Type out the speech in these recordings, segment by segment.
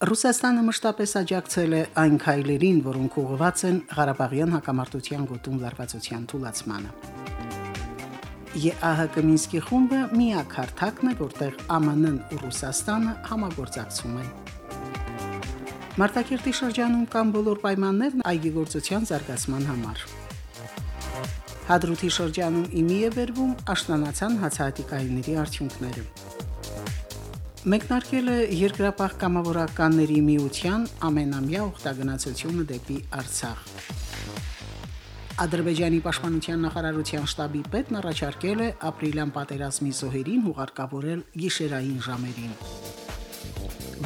Ռուսաստանը մշտապես աջակցել է այն քայլերին, որոնք ուղղված են Ղարաբաղյան հակամարտության գոտում լարվածության թուլացմանը։ ԵԱՀԿ Մինսկի խումբը միակ հարթակն է, որտեղ ԱՄՆ-ն ու Ռուսաստանը համագործակցում են։ Մարտակերտի շրջանում կան բոլոր պայմաններն այգեգործության զարգացման համար։ Հադրութի շրջանում իմի է վերվում աշնանացան հացահատիկայինների արդյունքները։ Մեկնարկել է երկրապահ կամավորականների միության ամենամյա ուխտագնացությունը դեպի Արցախ։ Ադրբեջանի պաշտպանության նախարարության շտաբի պետն առաջարկել է ապրիլյան պատերազմի զոհերին հուղարկավորել գիշերային ժամերին։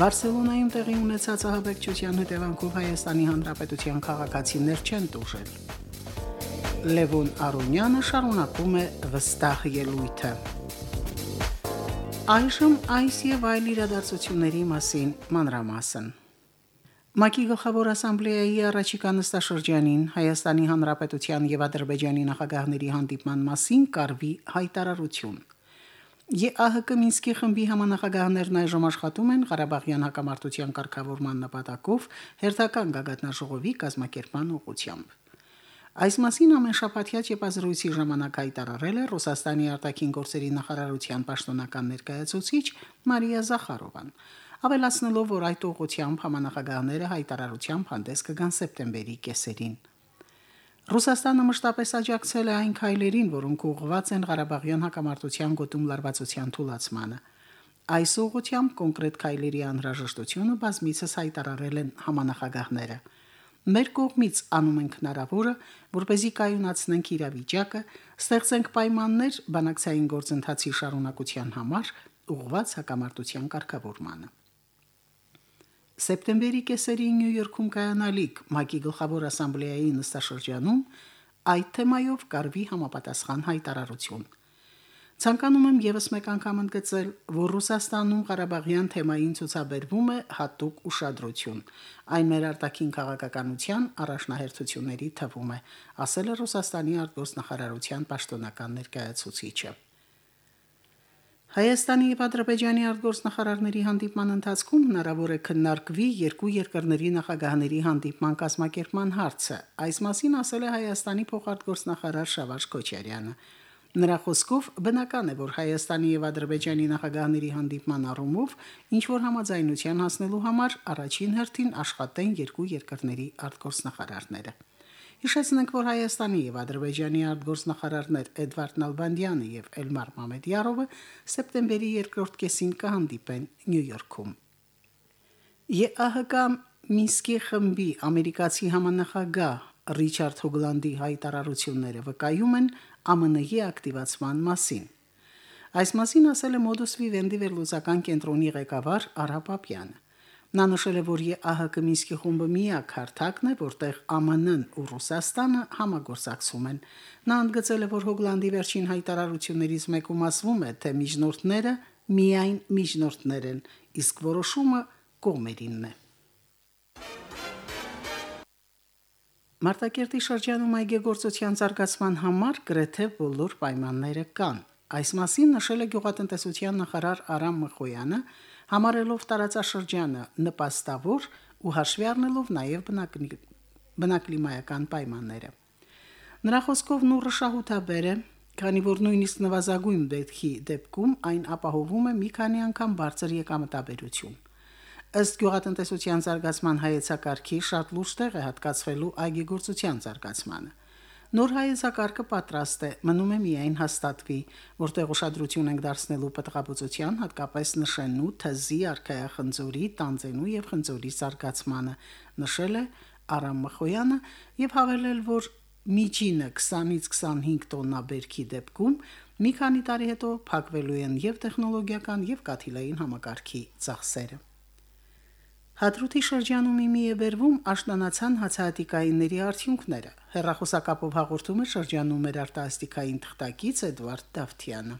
Բարսելոնայում տեղի ունեցած ահաբեկչության հետևանքով Հայաստանի Հանրապետության քաղաքացիներ չեն տուժել։ Լևոն Արոնյանը շարունակում է վստահ ելույթը։ Այժմ այս եւ այլ իրադարձությունների մասին մանրամասն։ ՄԱԿ-ի գլխավոր ասամբլեայի առաջիկա նստաշրջանին Հայաստանի Հանրապետության եւ Ադրբեջանի նախագահների հանդիպման մասին կարվի հայտարարություն։ ԵԱՀԿ Մինսկի խմբի համանախագահներն այժմ աշխատում են Ղարաբաղյան հակամարտության կարգավորման նպատակով հերթական գագաթնաժողովի կազմակերպման ուղղությամբ։ Այս մասին ամեն շաբաթյա ճեպազրույցի ժամանակ հայտարարել է Ռուսաստանի արտաքին գործերի նախարարության պաշտոնական ներկայացուցիչ Մարիա Զախարովան, ավելացնելով, որ այդ ուղղությամբ համանախագահները հայտարարությամբ հանդես կգան սեպտեմբերի կեսերին։ Ռուսաստանը մշտապես աջակցել է այն քայլերին, որոնք ուղղված են Ղարաբաղյան հակամարտության գոտում լարվածության թուլացմանը։ Այս ուղղությամբ կոնկրետ քայլերի անհրաժեշտությունը բազմիցս հայտարարել են համանախագահները։ Մեր կողմից անում ենք հնարավորը, որ เป զի կայունացնենք իրավիճակը, ստեղծենք պայմաններ բանակցային գործընթացի շարունակության համար ուղղված հակամարտության կարգավորմանը։ Սեպտեմբերի կեսերին Նյու Յորքում կայանալիք ՄԱԿ-ի գլխավոր ասամբլեայի նստաշրջանում այդ թեմայով կարվի համապատասխան հայտարարություն։ Ցանկանում եմ եւս մեկ անգամ ընդգծել, որ Ռուսաստանում Ղարաբաղյան թեմային ցուցաբերվում է հատուկ ուշադրություն։ Այն մեր արտաքին քաղաքականության առաջնահերթությունների թվում է, ասել է Ռուսաստանի արտգործնախարարության պաշտոնական ներկայացուցիչը։ Հայաստանի եւ Ադրբեջանի արտգործնախարարների հանդիպման ընթացքում հնարավոր է քննարկվի երկու երկրների նախագահների հանդիպման կազմակերպման հարցը։ Այս մասին ասել է Հայաստանի փոխարտգործնախարար Շավարժ Քոչարյանը։ Նրա խոսքով բնական է, որ Հայաստանի եւ Ադրբեջանի նախագահների հանդիպման առումով ինչ որ համաձայնության հասնելու համար առաջին հերթին աշխատեն երկու երկրների արտգործնախարարները։ Հիշեցնենք, որ Հայաստանի եւ Ադրբեջանի արտգործնախարարներ Էդվարդ Նալբանդյանը եւ Էլմար Մամեդյարովը սեպտեմբերի 2-րդ կեսին կհանդիպեն Նյու Յորքում։ ԵԱՀԿ Մինսկի խմբի ամերիկացի համանախագահ Ռիչարդ Հոգլանդի հայտարարությունները վկայում են ԱՄՆ-ի ակտիվացման մասին։ Այս մասին ասել է Modus Vivendi վերլուծական կենտրոնի ղեկավար Արա Պապյանը։ Նա նշել է, որ ԵԱՀԿ Մինսկի խումբը միակ հարթակն է, որտեղ ԱՄՆ-ն ու Ռուսաստանը համագործակցում են։ Նա ընդգծել է, որ Հոգլանդի վերջին հայտարարություններից մեկում ասվում է, թե միջնորդները միայն միջնորդներ են, իսկ որոշումը կողմերինն է։ Մարտակերտի շրջանում այգեգործության զարգացման համար գրեթե բոլոր պայմանները կան։ Այս մասին նշել է գյուղատնտեսության նախարար Արամ Մխոյանը, համարելով տարածաշրջանը նպաստավոր ու հաշվի առնելով նաև բնակլիմայական պայմանները։ Նրա խոսքով նուրը շահութաբեր է, քանի որ նույնիսկ նվազագույն դեպքի դեպքում այն ապահովում է մի քանի անգամ բարձր եկամտաբերություն։ Ըստ գյուղատնտեսության զարգացման հայեցակարգի շատ լուրջ տեղ է հատկացվելու այգեգործության զարգացմանը։ Նոր հայեցակարգը պատրաստ է, մնում է միայն հաստատվի, որտեղ ուշադրություն ենք դարձնելու պատղաբուծության, հատկապես նշենու, թզի, արքայախնձորի, տանձենու եւ խնձորի զարգացմանը, նշել է Արամ Մխոյանը եւ հավելել, որ միջինը 20-ից 25 տոննա բերքի դեպքում մի քանի տարի հետո փակվելու են եւ տեխնոլոգիական եւ կաթիլային համակարգի ծախսերը։ Հադրութի շրջանում իմի է վերվում աշտանացան հացահատիկայինների արդյունքները։ Հերրախոսակապով հաղորդում է շրջանում մեր արտասթիկային թղթակից Էդվարդ Դավթյանը։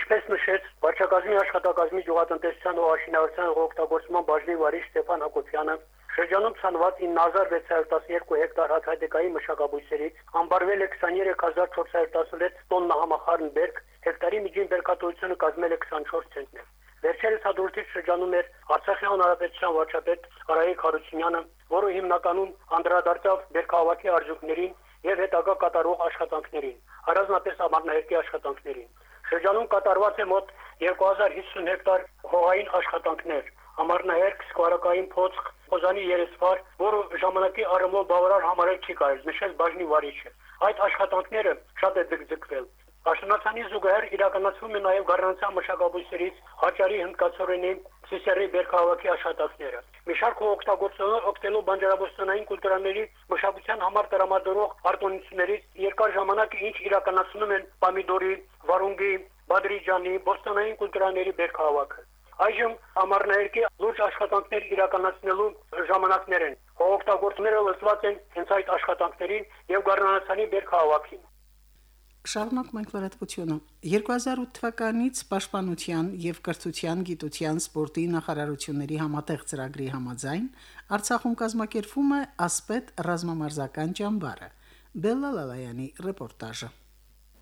Ինչպես նշեց վարչակազմի աշխատակազմի գյուղատնտեսության ու աշինարարության օգտագործման բաժնի վարիչ Ստեփան Հակոբյանը շրջանում ցանված 9612 հեկտար հացահատիկայի մշակաբույսերից ամբարվել է 23416 տոննա համախառն բերք, հեկտարի միջին բերքատվությունը կազմել է 24 ցենտներ։ Վերջերս հադրութի շրջանում էր Արցախի հանրապետության վարչապետ Արայիկ Հարությունյանը, որը հիմնականում անդրադարձավ Բերքահավաքի արժուկներին եւ հետագա կատարող աշխատանքներին, առանձնապես ամառնահերկի աշխատանքներին։ Շրջանում կատարված է մոտ 2050 հեկտար հողային աշխատանքներ, ամառնահերկ, սկվարակային փոცხ, խոզանի երեսվար, որը ժամանակի առումով բավարար համարել չի կարելի, նշել բաժնի վարիչը։ Այդ աշխատանքները շատ է ձգձգվել։ Աշնանացանի զուգահեռ իրականացվում է նաև գառնանցան մշակաբույսերից հաճարի հնդկացորենի Սիսերի Բերքահավաքի աշխատանքները։ Մի շարք օգտագործողներ օգտելու բանջարաբոստանային կուլտուրաների մշակության համար տրամադրող արտոնություններից երկար ժամանակ ինչ իրականացնում են պամիդորի, վարունգի, բադրիջանի, բոստանային կուլտուրաների Բերքահավաքը։ Այժմ ամառներկի լուրջ աշխատանքներ իրականացնելու ժամանակներ են։ Օգտագործողները լծված են հենց այդ աշխատանքներին եւ գառնանացանի Բերքահավաքին։ Շարունակ մենք լրատվությունը 2008 թվականից Պաշտպանության եւ Կրթության, Գիտության, Սպորտի նախարարությունների համատեղ ծրագրի համաձայն Արցախում կազմակերպվում է ասպետ ռազմամարզական ճամբարը։ Բելլալալայանի ռեպորտաժը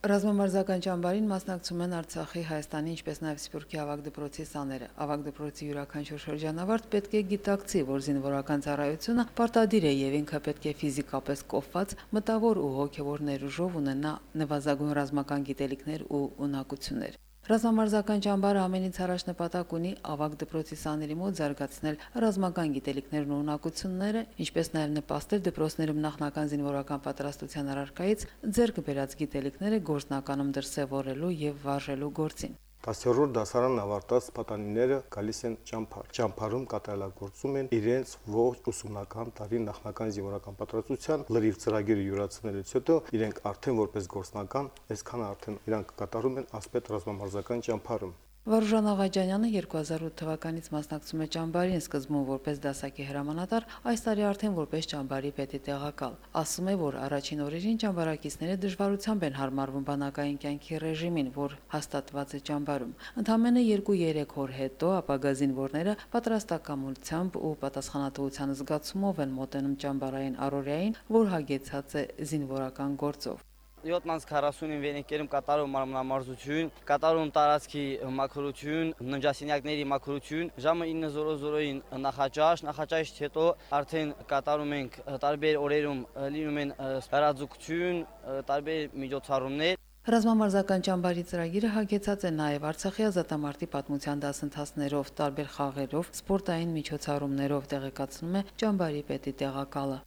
Ռազմամարզական ճամբարին մասնակցում են Արցախի, Հայաստանի, ինչպես նաև Սփյուռքի ավագ դպրոցի սաները։ Ավագ դպրոցի յուրաքանչյուր շրջանավարտ պետք է գիտակցի, որ զինվորական ծառայությունը պարտադիր է եւ ինքը պետք է ֆիզիկապես կոփված, մտավոր ու հոգեվոր ներուժով ունենա նվազագույն ռազմական գիտելիքներ ու ունակություններ։ Ռազմամարզական ճամբարը ամենից առաջ նպատակ ունի ավագ դպրոցի սաների մոտ զարգացնել ռազմական գիտելիքներն ու ունակությունները, ինչպես նաև նպաստել դպրոցներում նախնական զինվորական պատրաստության առարկայից ձեռք բերած գիտելիքները գործնականում դրսևորելու եւ վարժելու գործին։ 10-րդ դասարան ավարտած պատանիները գալիս են ճամփար։ Ճամփարում կատարելագործում են իրենց ողջ ուսումնական տարի նախնական զինվորական պատրաստության լրիվ ծրագիրը յուրացնելուց հետո իրենք արդեն որպես գործնական այսքան արդեն իրանք կատարում են ասպետ ռազմամարզական ճամփարում։ Վարուժան Աղաջանյանը 2008 թվականից մասնակցում է ճամբարին սկզբում որպես դասակի հրամանատար, այս տարի արդեն որպես ճամբարի պետի տեղակալ։ Ասում է, որ առաջին օրերին ճամբարակիցները դժվարությամբ են հարմարվում բանակային կյանքի ռեժիմին, որ հաստատված է ճամբարում։ Ընդամենը 2-3 օր հետո ապագա զինվորները պատրաստակամությամբ ու պատասխանատվության զգացումով են մոտենում ճամբարային առօրյային, որ հագեցած է զինվորական գործով։ 7:40-ին վենիկերում կատարում մարմնամարզություն, կատարում տարածքի մաքրություն, ննջասենյակների մաքրություն, ժամը 9:00-ին նախաճաշ, նախաճաշից հետո արդեն կատարում ենք տարբեր օրերում լինում են հրաձուկություն, տարբեր միջոցառումներ Ռազմամարզական ճամբարի ծրագիրը հագեցած է նաև Արցախի ազատամարտի պատմության դասընթացներով, տարբեր խաղերով, սպորտային միջոցառումներով տեղեկացնում է ճամբարի պետի տեղակալը։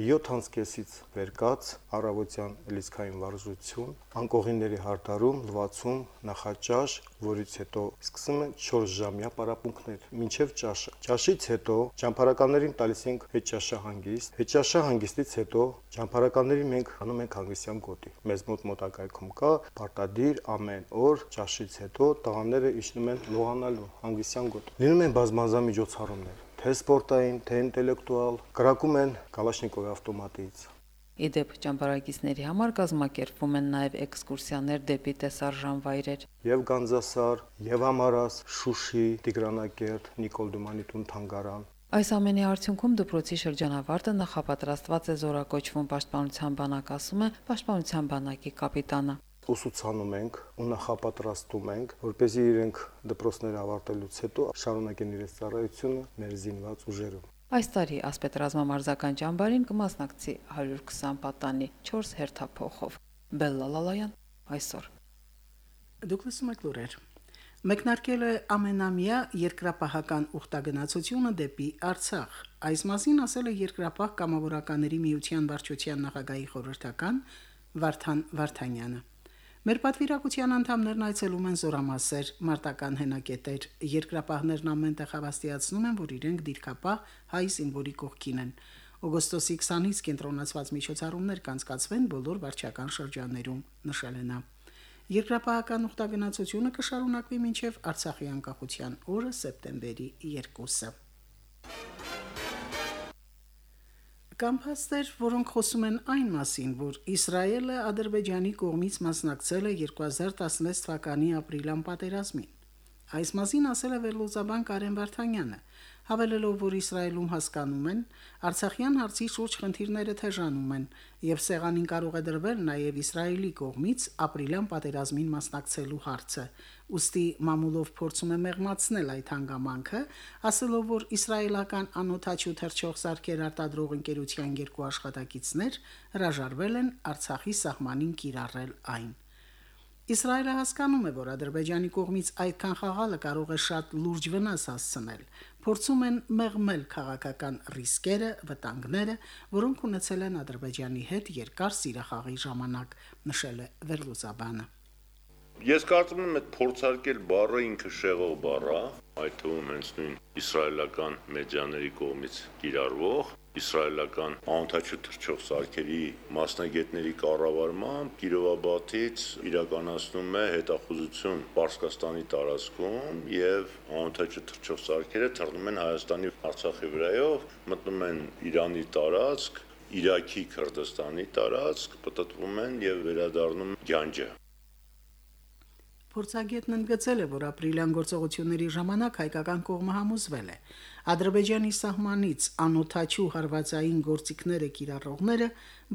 7 հանցկեսից վերկաց առավոտյան լիսկային վարժություն, անկողինների հարդարում, լվացում, նախաճաշ, որից հետո սկսում են 4 ժամյա պարապմունքներ, մինչև ճաշը։ Ճաշից հետո ճամփարականներին տալիս ենք հետճաշահանգիստ, հետճաշահանգիստից հետո ճամփարականներին մենք անում ենք հանգստյան գոտի։ Մեզ մոտ մոտակայքում կա պարտադիր ամեն օր ճաշից հետո տղաները իջնում են լողանալու հանգստյան գոտ։ Լինում են բազմազան միջոցառումներ թե սպորտային, թե ինտելեկտուալ, կրակում են Կալաշնիկովի ավտոմատից։ Իդեպ ճամբարակիցների համար կազմակերպվում են նաև էքսկուրսիաներ դեպի տեսարժան վայրեր։ Եվ Գանձասար, եւ Ամարաս, Շուշի, Տիգրանակերտ, Նիկոլ Դումանի տուն թանգարան։ Այս ամենի արդյունքում դպրոցի շրջանավարտը նախապատրաստված է զորակոչվում պաշտպանության բանակ, ասում է պաշտպանության բանակի կապիտանը ուսուցանում ենք ու նախապատրաստում ենք, որպեսզի իրենք դպրոցները ավարտելուց հետո շարունակեն իրենց ծառայությունը մեր զինված ուժերում։ Այս տարի ասպետ ռազմամարզական ճամբարին կմասնակցի 120 պատանի 4 հերթափոխով։ Բելլալալայան այսօր։ Դուք լսում եք լուրեր։ Մեկնարկել է ամենամյա երկրապահական ուխտագնացությունը դեպի Արցախ։ Այս մասին ասել է երկրապահ կամավորականների միության վարչության նախագահի խորհրդական Վարդան Վարդանյանը։ Մեր պատվիրակության անդամներն այցելում են զորամասեր, մարտական հենակետեր, երկրապահներն ամենտեղ հավաստիացնում են, որ իրենք դիրքապահ հայ զինվորի կողքին են։ Օգոստոսի 20-ից կենտրոնացված միջոցառումներ կանցկացվեն բոլոր վարչական շրջաններում, նշել է նա։ Երկրապահական ուխտագնացությունը կշարունակվի մինչև Արցախի անկախության օրը սեպտեմբերի 2-ը։ Կամ փաստեր, որոնք խոսում են այն մասին, որ Իսրայելը Ադրբեջանի կողմից մասնակցել է 2016 թվականի ապրիլյան պատերազմին։ Այս մասին ասել է Վերլուծաբան Կարեն Վարդանյանը, հավելելով, որ Իսրայելում հասկանում են, Արցախյան հարցի շուրջ խնդիրները թեժանում են, եւ սեղանին կարող է դրվել նաեւ Իսրայելի կողմից ապրիլյան պատերազմին մասնակցելու հարցը։ Ոստի մամուլով փորձում է մեղմացնել այդ հանգամանքը, ասելով, որ իսրայելական անօթաչու թրջող սարքեր արտադրող ընկերության երկու աշխատակիցներ հրաժարվել են Արցախի սահմանին կիրառել այն։ Իսրայելը հասկանում է, որ Ադրբեջանի կողմից այդքան խաղալը կարող է շատ լուրջ վնաս հասցնել։ Փորձում են մեղմել քաղաքական ռիսկերը, վտանգները, որոնք ունեցել են Ադրբեջանի հետ երկար սիրախաղի ժամանակ, նշել է Վերլուզաբանը։ Ես կարծում եմ այդ փորձարկել բառը ինքը շեղող բառ է, այդ թվում հենց նույն իսրայելական մեդիաների կողմից կիրառվող իսրայելական անօթաչու թռչող սարքերի մասնագետների կառավարմամբ Կիրովաբադից իրականացնում է հետախուզություն Պարսկաստանի տարածքում եւ անօթաչու թռչող սարքերը թռնում են Հայաստանի Արցախի վրայով, մտնում են Իրանի տարածք, Իրաքի Քրդստանի տարածք, պատտվում են եւ վերադառնում Գյանջը։ Փորձագետն ընդգծել է, որ ապրիլյան գործողությունների ժամանակ հայկական կողմը համոզվել է, Ադրբեջանի սահմանից անօթաչու հարվածային գործիքները կիրառողները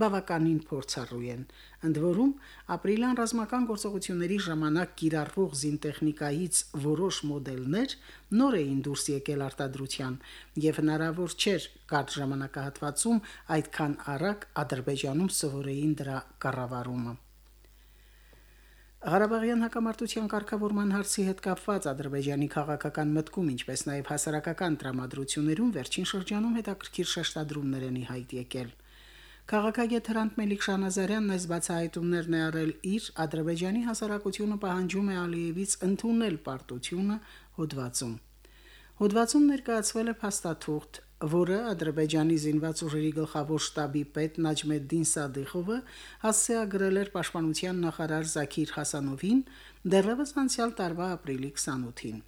բավականին փորձառու են։ Ընդ որում, ապրիլյան ռազմական գործողությունների ժամանակ կիրառվող զինտեխնիկայից որոշ մոդելներ նոր էին դուրս եկել արտադրության, եւ հնարավոր չէր կարճ ժամանակահատվածում այդքան արագ Ադրբեջանում սովորեին դրա կառավարումը։ Ղարաբաղյան հակամարտության կարգավորման հարցի հետ կապված Ադրբեջանի քաղաքական մտքում, ինչպես նաև հասարակական տրամադրություններում վերջին շրջանում հետաքրքիր շեշտադրումներ են հայտ եկել։ Քաղաքագետ Հրանտ Մելիք-Շանազարյանն այս բացահայտումներն է արել իր Ադրբեջանի հասարակությունը պահանջում է Ալիևից ընդունել պարտությունը հոդվածում։ Հոդվածում ներկայացվել է փաստաթուղթ, որը Ադրբեջանի զինված ուժերի գլխավոր շտաբի պետ Նաջմեդդին Սադիխովը հասցեագրել էր պաշտպանության նախարար Զաքիր Հասանովին դեռևս անցյալ տարվա ապրիլի 28-ին։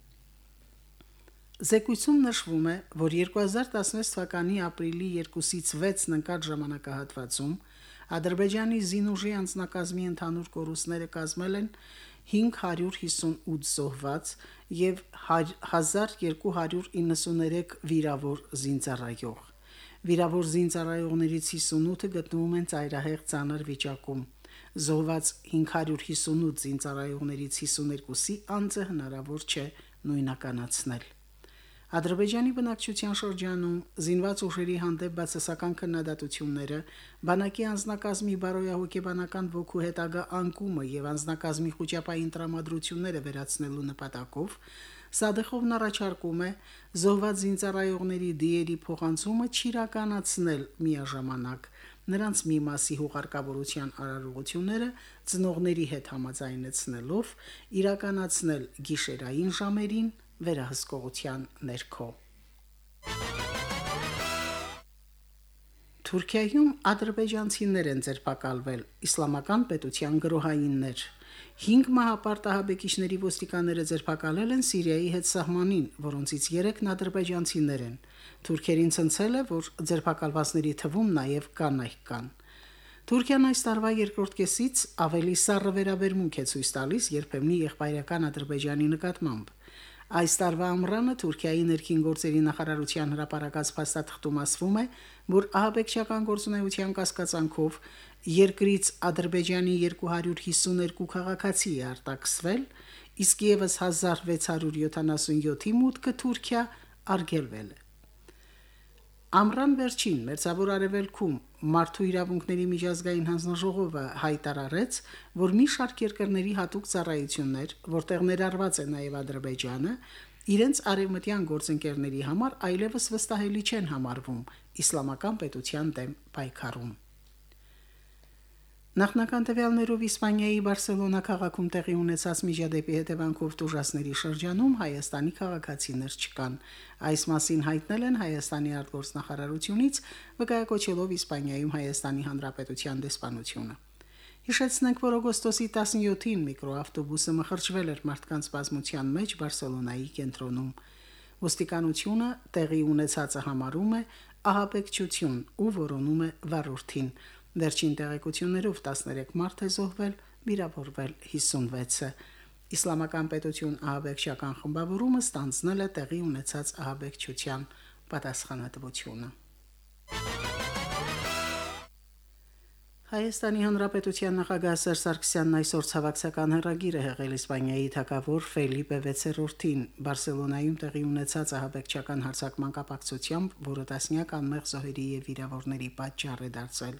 Զեկույցում նշվում է, որ 2016 թվականի ապրիլի 2-ից 6-ն ընկած ժամանակահատվածում Ադրբեջանի զինուժի անձնակազմի ընդհանուր կորուստները կազմել են 558 զոհված եւ 1293 վիրավոր զինծառայող։ Վիրավոր զինծառայողներից 58-ը գտնվում են ծայրահեղ ցաներ վիճակում։ Զոհված 558 զինծառայողներից 52-ի անձը հնարավոր չէ նույնականացնել։ Ադրբեջանի բնակչության շրջանում զինված ուժերի հանդեպ բացասական քննադատությունները, բանակի անձնակազմի բարոյահոգեբանական ոգու հետագա անկումը եւ անձնակազմի խոճապային տրամադրությունները վերացնելու նպատակով Սադեխովն առաջարկում է զոհված զինծառայողների դիերի փոխանցումը չիրականացնել միաժամանակ նրանց մի մասի հուղարկավորության արարողությունները ծնողների հետ համաձայնեցնելով իրականացնել գիշերային ժամերին վերահսկողության ներքո։ Թուրքիայում ադրբեջանցիներ են ձերբակալվել իսլամական պետության գրոհայիններ։ 5 մահապարտահաբեկիչների ոստիկանները ձերբակալել են Սիրիայի հետ սահմանին, որոնցից 3-ն ադրբեջանցիներ են։ Թուրքերին ցնցել է, որ ձերբակալվածների թվում նաև կանայք կան։ Թուրքիան այս տարվա երկրորդ կեսից ավելի սառը վերաբերմունք է ցույց տալիս երբեմնի եղբայրական Ադրբեջանի նկատմամբ։ Այս տարվա ամռանը Թուրքիայի ներքին գործերի նախարարության հրապարակած փաստաթղթում ասվում է, որ ահաբեկչական գործունեության կասկածանքով երկրից Ադրբեջանի 252 քաղաքացի է արտաքսվել, իսկ եւս 1677-ի մուտքը Թուրքիա արգելվել է։ Ամռան վերջին Մերձավոր Արևելքում Մարդու իրավունքների միջազգային հանձնաժողովը հայտարարեց, որ մի շարք երկրների հատուկ ծառայություններ, որտեղ ներառված է նաև Ադրբեջանը, իրենց արևմտյան գործընկերների համար այլևս վստահելի չեն համարվում իսլամական պետության դեմ պայքարում։ Նախնական տվյալներով Իսպանիայի Բարսելոնա քաղաքում տեղի ունեցած միջադեպի հետևանքով տուժասների շրջանում Հայաստանի քաղաքացիներ չկան։ Այս մասին հայտնել են Հայաստանի արտգործնախարարությունից, վկայակոչելով Իսպանիայում Հայաստանի Հանրապետության դեսպանությունը։ Հիշեցնենք, որ օգոստոսի 17-ին միկրոավտոբուսը մխրճվել էր մարդկանց բազմության մեջ Բարսելոնայի կենտրոնում։ Ոստիկանությունը տեղի ունեցածը համարում է ահաբեկչություն ու որոնում է վարորդին։ Վերջին տեղեկություններով 13 մարդ է զոհվել, վիրավորվել 56-ը։ Իսլամական պետություն ահաբեկչական խմբավորումը ստանձնել է տեղի ունեցած ահաբեկչության պատասխանատվությունը։ Հայաստանի Հանրապետության նախագահ Սերժ Սարգսյանն այսօր ցավակցական հերագիր է հղել Իսպանիայի թագավոր Ֆելիպե 6-րդին Բարսելոնայում տեղի ունեցած ահաբեկչական հարձակման կապակցությամբ, որը տասնյակ անմեղ զոհերի եւ վիրավորների պատճառ է դարձել։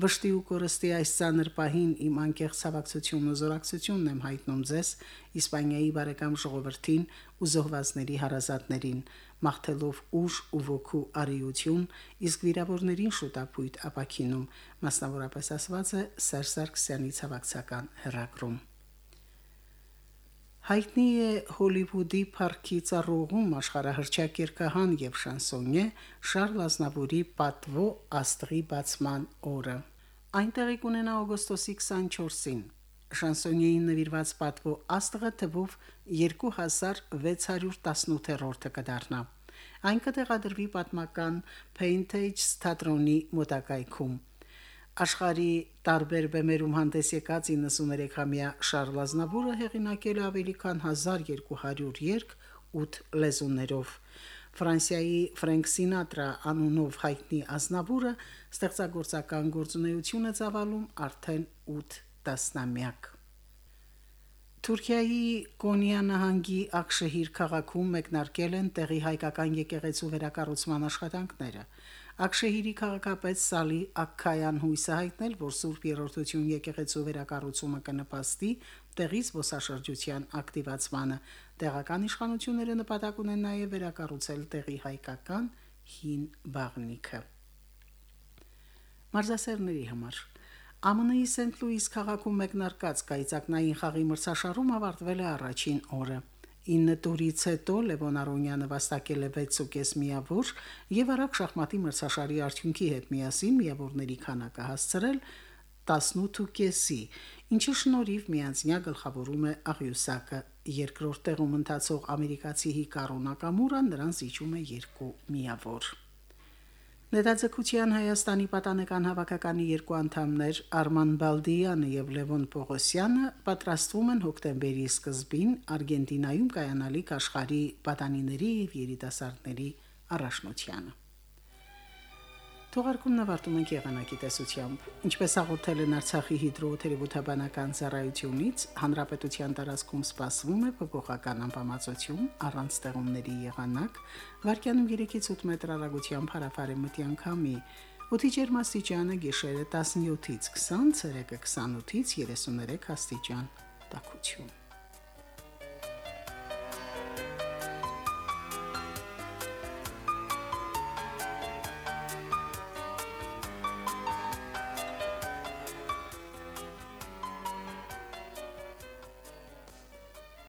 Վշտի ու կորստի այս ցաներ պահին իմ անկեղծ հավակցությունն ու զորակցությունն եմ հայտնում ձեզ Իսպանիայի բարեկամ ժողովրդին ու զոհվածների հարազատներին, մաղթելով ուժ ու ոգու արիություն, իսկ վիրավորներին շուտապույտ ապակինում, մասնավորապես ասված է Սերժ Սարգսյանից հավաքցական հերակրում։ Հայտնի է Հոլիվուդի парքի ծառուղում աշխարհահռչակ երգահան եւ շանսոնյե Շարլ Ազնավուրի պատվո աստղի բացման օրը։ Այնտեղի կունենա օգոստոսի 24-ին։ Շանսոնյեին նվիրված պատվո աստղը թվով 2618-րդը կդառնա։ Այն կտեղադրվի պատմական Paintage թատրոնի մոտակայքում։ Աշխարի տարբեր բեմերում հանդես եկած 93-ամյա Շարլ Ազնավուրը հեղինակել ավելի քան 1200 երգ 8 լեզուներով։ Ֆրանսիայի Ֆրենկ Սինատրա անունով հայտնի Ազնավուրը ստեղծագործական գործունեություն է ծավալում արդեն 8 տասնամյակ։ Թուրքիայի Կոնիա նահանգի Աքշեհիր քաղաքում մեկնարկել են տեղի հայկական եկեղեցու վերակառուցման աշխատանքները։ Աքշեհիրի քաղաքապետ Սալի Աքքայան հույսը հայտնել, որ Սուրբ Երորդություն եկեղեցու վերակառուցումը կնպաստի տեղի զբոսաշրջության ակտիվացմանը։ Տեղական իշխանությունները նպատակ ունեն նաև վերակառուցել տեղի հայկական հին բաղնիքը։ Մարզասերների համար. ԱՄՆ-ի Սենթ Լուիս քաղաքում մեկնարկած կայծակնային խաղի մրցաշարում ավարտվել է առաջին օրը։ 9 տուրից հետո Լևոն Արոնյանը վաստակել է 6.5 միավոր եւ արագ շախմատի մրցաշարի արդյունքի հետ միասին միավորների քանակը հասցրել 18.5-ի, ինչի շնորհիվ միանձնյա գլխավորում է Աղյուսակը։ Երկրորդ տեղում ընթացող ամերիկացի Հիկարո Նակամուրան նրան զիջում է 2 միավոր։ Ներդաշնակության Հայաստանի պատանեկան հավաքականի երկու անդամներ Արման Բալդիյանը եւ Լևոն Պողոսյանը պատրաստվում են հոկտեմբերի սկզբին Արգենտինայում կայանալիք աշխարհի պատանիների եւ երիտասարդների առաջնությանը։ Թողարկումն ավարտում ենք եղանակի տեսությամբ։ Ինչպես հաղորդել են Արցախի հիդրոթերապևտաբանական ծառայությունից, հանրապետության տարածքում սպասվում է փոփոխական անբավարարություն առանց ստեղումների եղանակ, վարկյանում 3-ից 8 մետր հեռագությամբ հարավարեմտյան քամի։ Օդի ջերմաստիճանը գիշերը 17-ից 20, ցերեկը 28-ից 33 աստիճան։ Տակություն։